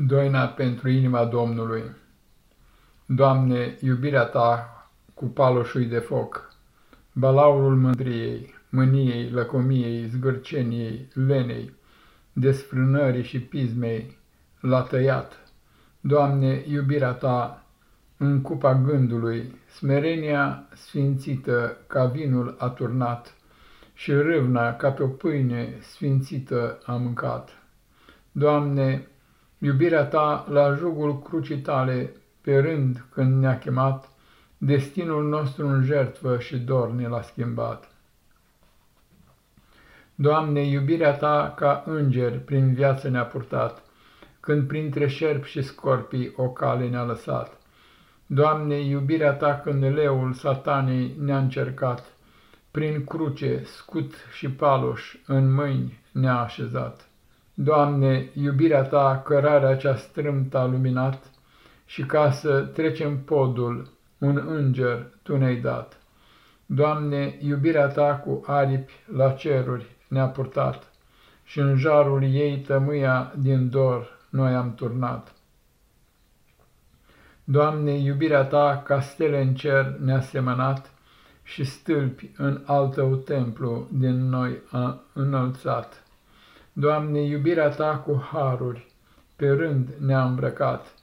Doina pentru inima Domnului Doamne, iubirea Ta cu paloșui de foc, balaurul mândriei, mâniei, lăcomiei, zgârceniei, lenei, desfrânării și pismei, l-a tăiat. Doamne, iubirea Ta în cupa gândului, smerenia sfințită ca vinul a turnat și râvna ca pe o pâine sfințită a mâncat. Doamne, Iubirea ta la jugul crucii tale, pe rând când ne-a chemat, destinul nostru în jertvă și dor ne l-a schimbat. Doamne, iubirea ta ca înger prin viață ne-a purtat, când printre șerpi și scorpii o cale ne-a lăsat. Doamne, iubirea ta când leul satanei ne-a încercat, prin cruce, scut și paloș în mâini ne-a așezat. Doamne, iubirea Ta, cărarea cea strâmtă a luminat, și ca să trecem podul, un înger Tu ne-ai dat. Doamne, iubirea Ta cu aripi la ceruri ne-a purtat, și în jarul ei tămâia din dor noi am turnat. Doamne, iubirea Ta ca stele în cer ne-a semănat, și stâlpi în al Tău templu din noi a înălțat. Doamne, iubirea Ta cu haruri, pe rând ne-a îmbrăcat,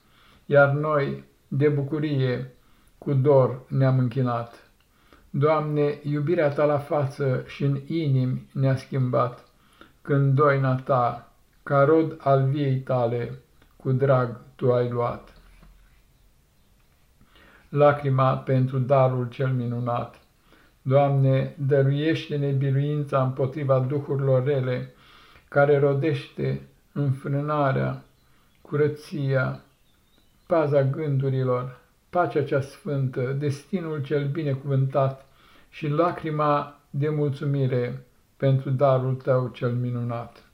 iar noi, de bucurie, cu dor ne-am închinat. Doamne, iubirea Ta la față și în inimi ne-a schimbat, când doina Ta, ca rod al viei Tale, cu drag Tu ai luat. Lacrima pentru darul cel minunat. Doamne, dăruiește-ne biruința împotriva duhurilor rele, care rodește înfrânarea, curăția, paza gândurilor, pacea cea sfântă, destinul cel binecuvântat și lacrima de mulțumire pentru darul tău cel minunat.